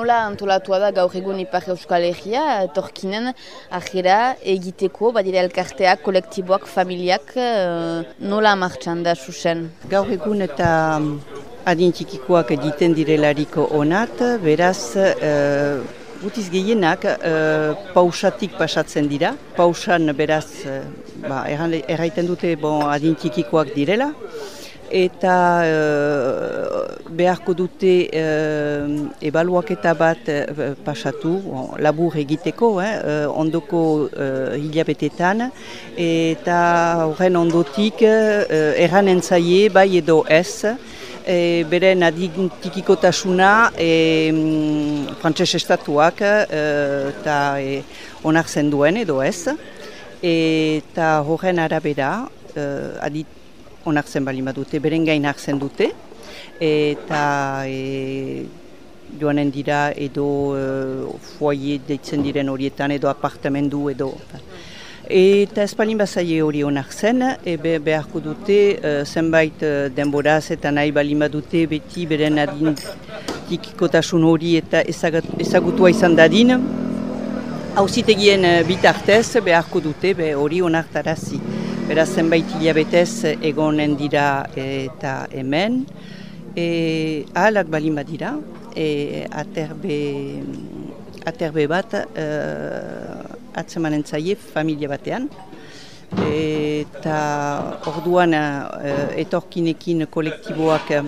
Nola antolatua da gaur egun Ipar Euskal Herria, torkinen ajera egiteko, badire elkarteak, kolektiboak, familiak, uh, nola martxan da susen? Gaur egun eta adintikikoak egiten direlariko onat, beraz, uh, gutiz gehienak uh, pausatik pasatzen dira. Pausan beraz, uh, ba, erraiten dute bon, adintikikoak direla, eta uh, beharko dute uh, ebaluaketa bat uh, pasatu, labur egiteko, eh, ondoko uh, hilabetetan, eta horren ondotik uh, erranen zaie bai edo ez, e, beren adigintikikotasuna e, frantses estatuak eta e, onak duen edo ez. Eta horren arabera, e, adit onak zen bali badute, beren gain hartzen dute. Eta e, joanen dira edo e, foie deitzen diren horietan edo apartamendu edo... Eta espalin bazaie hori honak zen, ebe beharko dute uh, zenbait uh, denboraz eta nahi balin dute beti beren adin tikikotasun hori eta ezagutua izan dadin. Hauzitegien uh, bitartez beharko dute be hori honak tarazi. Beraz zenbait hilabetez egonen dira eta hemen. E, ahalak balin badira, e, aterbe, aterbe bat atzemanen zaie familia batean. Eta orduan uh, etorkinekin kolektiboak uh,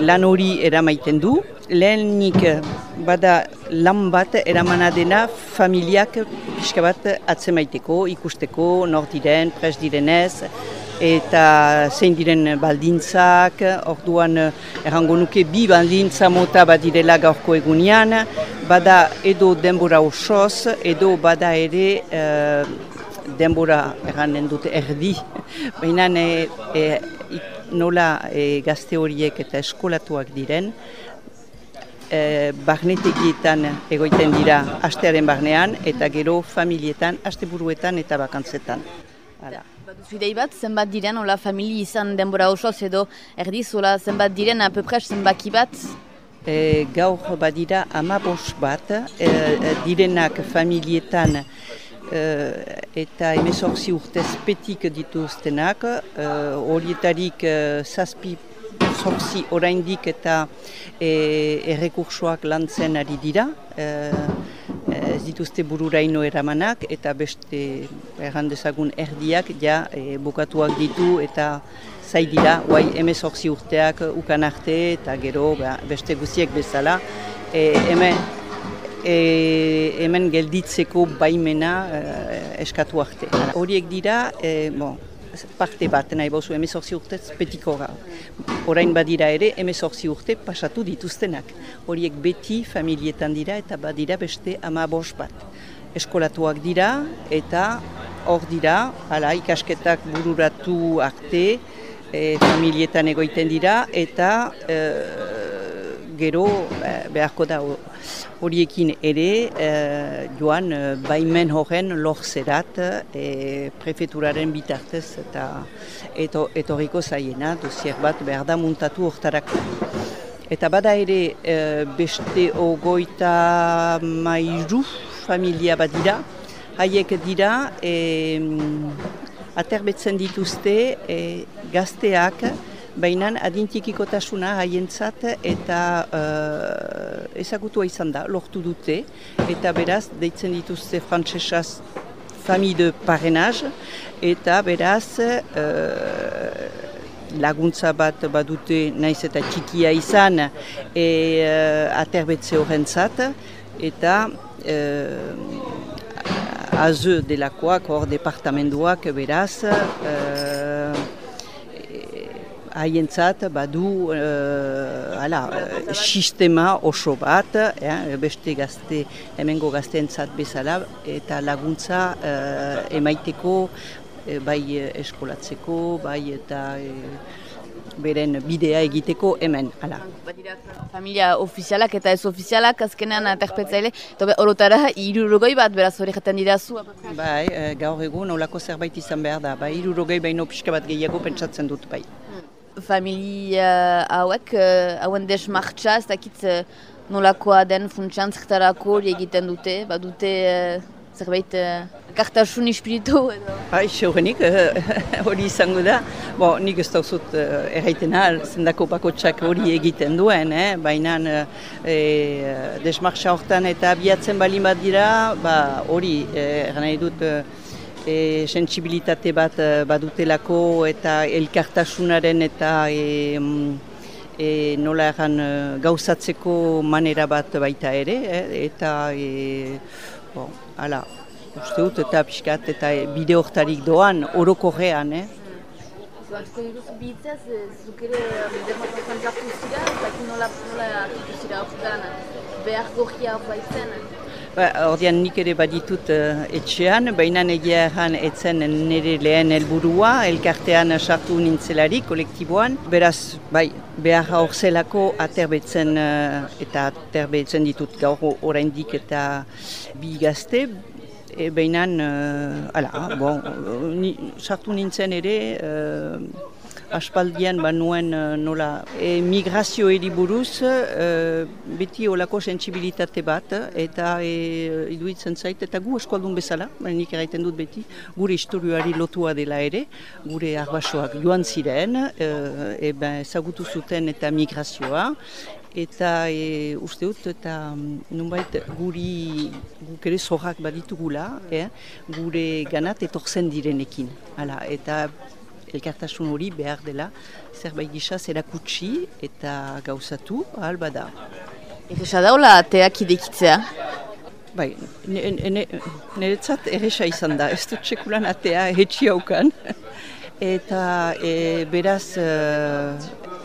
lan hori eramaiten du. Lehenik bada lan bat eramana dena familiak pixka bat atzemaiteko, ikusteko, nor diren, pres direnez, eta zein diren baldintzak, orduan errango nuke bi baldintza mota bat direla gaurko egunean, bada edo denbora osoz, edo bada ere uh, denbora erranen dute erdi, baina e, e, nola e, gazte horiek eta eskolatuak diren, e, barnetegietan egoiten dira astearen barnean, eta gero familietan, asteburuetan eta bakantzetan. Hala. Zidei bat, zenbat diren, hola famili izan denbora osoz edo erdiz, hola zenbat diren, apepres zenbaki bat? E, gaur badira amabos bat, e, direnak familietan e, eta emezorzi urtez petik dituztenak, e, horietarik e, zazpi zorzi oraindik eta e, errekursoak lantzen ari dira. E, ez dituzte bururaino eramanak eta beste erran dezagun erdiak ja e, bukatuak ditu eta zai dira, guai emezorzi urteak ukan arte eta gero ba, beste guziek bezala e, hemen, e, hemen gelditzeko baimena e, eskatu arte. Horiek dira, e, bon, parte bat nahi bozu emezorzi urte petiko ga. Orain badira ere emezorzi urte pasatu dituztenak. Horiek beti familietan dira eta badira beste ama bos bat. Eskolatuak dira eta hor dira, hala ikasketak bururatu arte, e, familietan egoiten dira eta e, gero eh, beharko da horiekin ere eh, joan eh, baimen horren lorzerat e, prefeturaren bitartez eta eto, etorriko zaiena dosier bat behar da muntatu hortarak. Eta bada ere beste ogoita mairu familia bat dira, haiek dira e, aterbetzen dituzte e, gazteak baina adintikikotasuna haientzat eta uh, ezagutua izan da, lortu dute, eta beraz, deitzen dituzte frantzesaz fami de parenaz, eta beraz, uh, laguntza bat badute naiz eta txikia izan e, uh, aterbetze horrentzat, eta uh, azu delakoak, hor departamenduak beraz, haientzat badu uh, ala, uh, sistema oso bat, eh, beste gazte, hemengo gazteentzat bezala, eta laguntza uh, emaiteko, bai eskolatzeko, bai eta beren bidea egiteko hemen, hala. Familia ofizialak eta ez ofizialak azkenean aterpetzaile, eta horotara irurogoi bat beraz hori jaten didazu? Bai, gaur egun olako zerbait izan behar da, bai, irurogoi baino pixka bat gehiago pentsatzen dut, bai familia hauek, uh, hauen desmartza, ez dakit uh, nolakoa den funtsan zertarako egiten dute, badute uh, zerbait uh, kartasun espiritu edo. Bai, seurenik hori izango da. Bo, nik ez dauzut uh, erraiten ahal, zendako bakotsak hori egiten duen, eh? baina e, desmarxa hortan eta abiatzen bali bat dira, ba, hori, eh, nahi dut, e, sensibilitate bat badutelako eta elkartasunaren eta e, e, nola egan gauzatzeko manera bat baita ere, eh? eta e, bo, ala, uste dut eta pixkat eta bide hortarik doan orokorrean, eh? Zuatzko iruz bihitzaz, zuk ere dermatozan jartu zira, eta nola, nola hartu zira horretan, behar gorkia hor baitzen? Ba, ordean nik ere baditut uh, etxean, baina egia erran etzen nire lehen helburua, elkartean sartu nintzelari, kolektiboan. Beraz, bai, behar hor zelako aterbetzen uh, eta aterbetzen ditut gaur oraindik eta bi gazte, e, behinan, uh, bon, ni, sartu nintzen ere, uh, aspaldian ba nuen uh, nola e, migrazio buruz uh, beti olako sensibilitate bat eta e, iduitzen zait eta gu eskualdun bezala, nik eraiten dut beti, gure historioari lotua dela ere, gure arbasoak joan ziren, e, ba, ezagutu zuten eta migrazioa, eta e, uste dut eta mm, nunbait guri guk ere zorrak baditugula eh? gure ganat etorzen direnekin Hala, eta elkartasun hori behar dela. Zerbait gisa zerakutsi eta gauzatu alba da Erresa daula ateak idekitzea? Bai, niretzat erresa izan da, ez dut txekulan atea etxi haukan. Eta e, beraz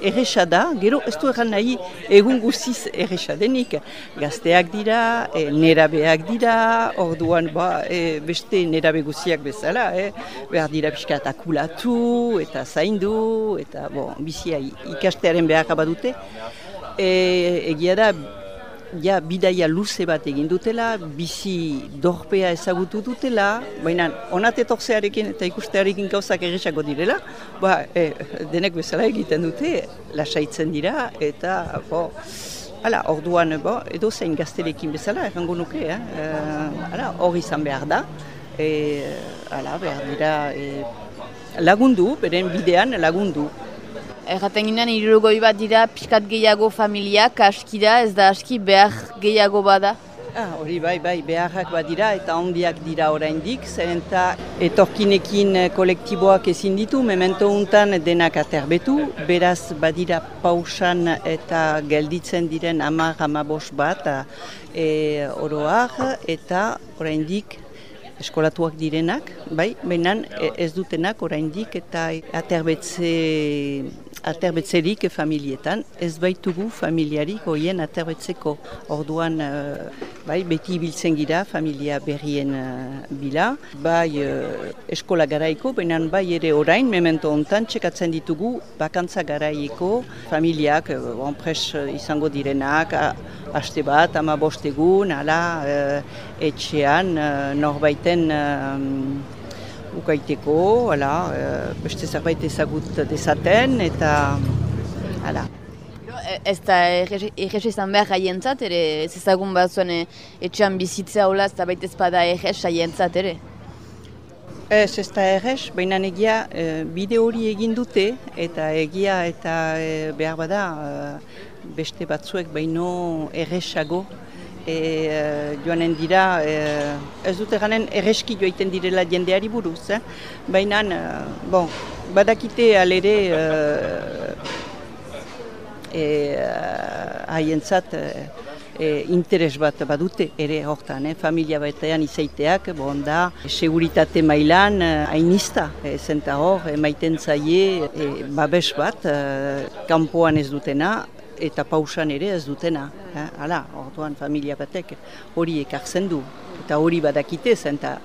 erresa da, gero ez du egan nahi egun guziz erresa denik. Gazteak dira, e, nerabeak dira, orduan ba, e, beste nerabe guziak bezala, e, behar dira pixka eta kulatu eta zaindu, eta bon, bizia ikastearen behar badute. E, egia da, ja, bidaia luze bat egin dutela, bizi dorpea ezagutu dutela, baina onat etorzearekin eta ikustearekin gauzak egizako direla, ba, e, denek bezala egiten dute, lasaitzen dira, eta, bo, ala, orduan, bo, edo zein gazterekin bezala, errango nuke, eh? E, ala, hori izan behar da, e, ala, behar dira, e, lagundu, beren bidean lagundu, Erraten ginen, irurgoi bat dira pixkat gehiago familiak, aski da, ez da aski behar gehiago bada? Ah, hori bai, bai, beharrak bat dira eta ondiak dira oraindik, zeren eta etorkinekin eh, kolektiboak ezin ditu, memento untan denak aterbetu, beraz badira pausan eta gelditzen diren amar amabos bat e, oroak eta oraindik eskolatuak direnak, bai, baina e, ez dutenak oraindik eta aterbetze, aterbetzerik familietan, ez baitugu familiarik hoien aterbetzeko. Orduan, e, bai, beti ibiltzen gira familia berrien e, bila, bai eskola garaiko, baina bai ere orain, memento hontan txekatzen ditugu bakantza garaiko familiak, onpres izango direnak, haste bat, ama bostegun, ala, etxean, norbaiten ukaiteko, ala, beste zerbait ezagut dezaten, eta ala. Ez da errez izan behar haientzat, ere ez ezagun bat zuen etxean bizitzea hola, ez da baita ezpada errez haientzat, ere? Ez, ez da errez, baina egia bide hori egin dute, eta egia eta behar bada beste batzuek baino errezago e, uh, joanen dira, e, ez dute ganen erreski joaiten direla jendeari buruz, eh? baina, uh, bon, badakite alere e, haientzat interes bat badute ere hortan, eh? familia batean izaiteak, bon da, seguritate mailan hainista, e, zenta hor, emaiten zaie, babes bat, kanpoan ez dutena, eta pausan ere ez dutena. Eh? Hala, orduan familia batek hori ekartzen du. Eta hori badakite zen, eta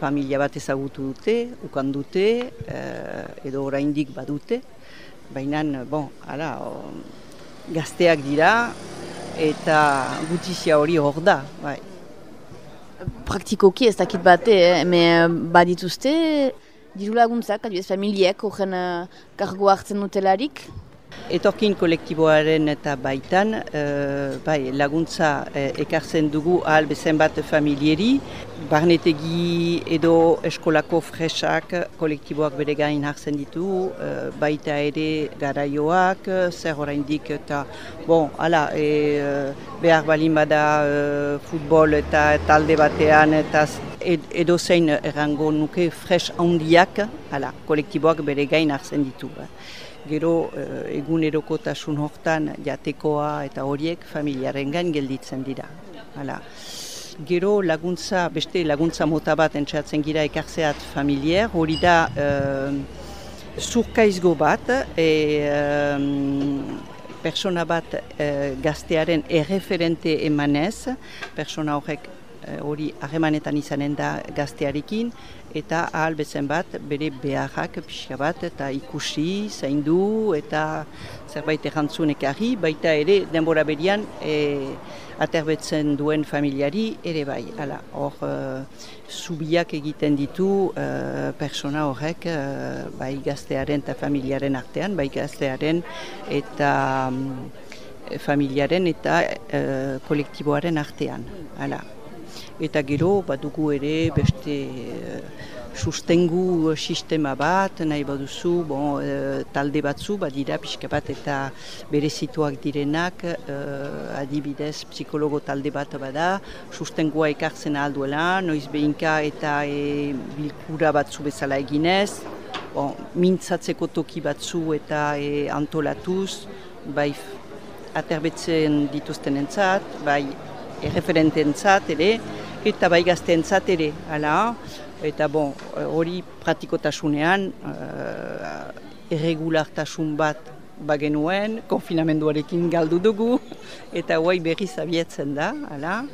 familia bat ezagutu dute, ukan dute, eh, edo oraindik badute. Baina, bon, hala, gazteak dira, eta gutizia hori hor da. Bai. Praktikoki ez dakit bate, eh? Badituzte, diru laguntzak, adibidez, familiek, horren uh, kargo hartzen dutelarik, Etorkin kolektiboaren eta baitan, uh, bai, laguntza uh, ekartzen dugu ahal bezen bat familieri, barnetegi edo eskolako fresak kolektiboak bere gain hartzen ditu, uh, baita ere garaioak, zer oraindik eta, bon, ala, e, behar balin bada uh, futbol eta talde batean eta edo zein errango nuke fres handiak, ala, kolektiboak bere gain hartzen ditu gero e, egunerokotasun hortan jatekoa eta horiek familiaren gain gelditzen dira. Hala. Gero laguntza, beste laguntza mota bat entzatzen gira ekartzeat familiar, hori da e, zurkaizgo bat, e, persona bat e, gaztearen erreferente emanez, persona horrek hori harremanetan izanen da gaztearekin, eta ahal bezen bat bere beharrak pixka bat eta ikusi, zaindu eta zerbait errantzun ekarri, baita ere denbora berian e, aterbetzen duen familiari ere bai. Hala, hor, uh, zubiak egiten ditu uh, persona horrek uh, bai gaztearen eta familiaren artean, bai gaztearen eta um, familiaren eta uh, kolektiboaren artean. Hala eta gero badugu ere beste uh, sustengu sistema bat, nahi baduzu, bon, uh, talde batzu, badira pixka bat eta bere situak direnak, uh, adibidez psikologo talde bat bada, sustengua ekartzen alduela, noiz behinka eta e, bilkura batzu bezala eginez, bon, mintzatzeko toki batzu eta e, antolatuz, bai aterbetzen dituzten entzat, bai erreferententzat ere, eta bai gazten ere, ala, eta bon, hori pratikotasunean uh, erregulartasun bat bagenuen, konfinamenduarekin galdu dugu, eta guai berriz abietzen da, ala.